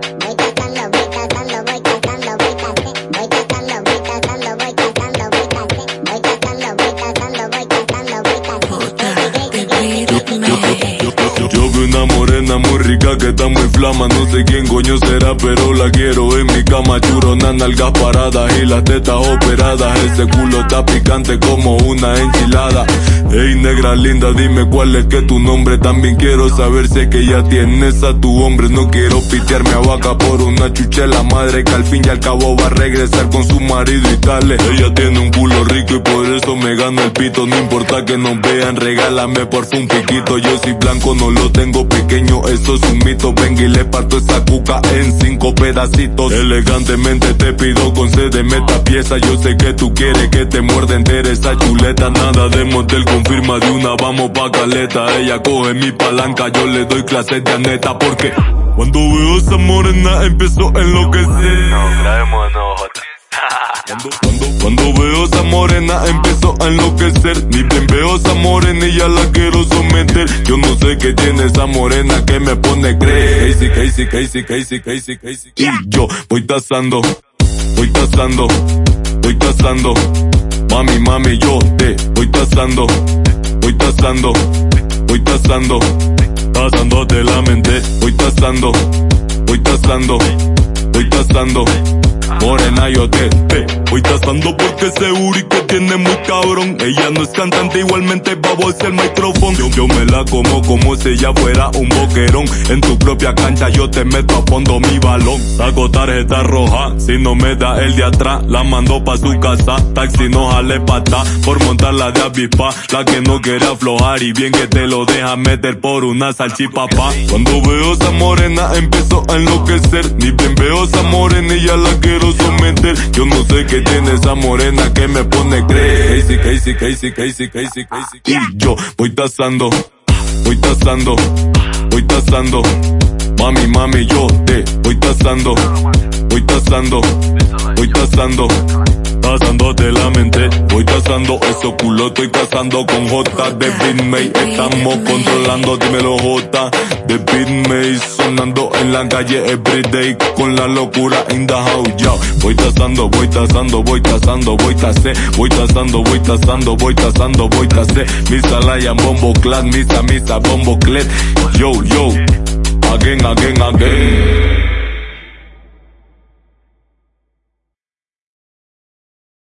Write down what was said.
voy cantando, voy cantando, voy. Una muy rica que está muy flama, no sé quién coño será, pero la quiero en mi cama, churona, nalgas paradas y las tetas operadas, ese culo está picante como una enchilada. Ey negra linda, dime cuál es que tu nombre, también quiero saber si es que ya tienes a tu hombre, no quiero pitearme a vaca por una chuchela madre que al fin y al cabo va a regresar con su marido y tal. Ella tiene un culo rico y por eso me gano el pito, no importa que nos vean, regálame por un piquito, yo soy blanco, no lo tengo pequeño, eso es un mito. Venga y le parto esa cuca en cinco pedacitos. Elegantemente te pido concédeme esta pieza. Yo sé que tú quieres que te muerde entera esa chuleta. Nada de motel, confirma de una, vamos pa' caleta. Ella coge mi palanca, yo le doy clases de aneta. Porque cuando veo esa morena empiezo a enloquecer. No, no, Cuando, cuando, cuando veo esa morena empiezo a enloquecer. Ni bien veo esa morena y ya la quiero someter. Yo no sé qué tiene esa morena que me pone creer Casey, Casey, Casey, Casey, Casey, Casey Y yo voy tasando, voy tasando, voy tasando. Mami, mami, yo te voy tasando, voy tasando, voy tasando. Tasándote la mente, voy tasando, voy tasando, voy tasando Morena yo te, te voy tasando porque seguro y que tiene muy cabrón. Ella no es cantante, igualmente babosa el micrófono. Yo, yo me la como como si ella fuera un boquerón. En tu propia cancha yo te meto a fondo mi balón. Saco tarjeta roja, si no me da el de atrás, la mando pa' su casa. Taxi no jale pata, por montar la de avispa. La que no quiere aflojar y bien que te lo deja meter por una salchipapa. Cuando veo esa morena empiezo a enloquecer. Ni bien veo esa morena y ya la quiero Yo no sé qué tiene esa morena que me pone. Casey, Casey, Casey, Casey, Casey, Casey. Y yo voy tasando, voy tasando, voy tasando. Mami, mami, yo te voy tasando, voy tasando, voy tasando. Tasándote la mente, voy tasando eso culo, estoy cazando con J de Beatmate, estamos controlando, dímelo J de Beatmate, sonando en la calle everyday, con la locura in the house, yo, voy tasando, voy tasando, voy tasando, voy tasé, voy tasando, voy tasando, voy tasando, voy tasé, misa laya, bombo clan, misa, misa, bombo clet, yo, yo, again, again, again.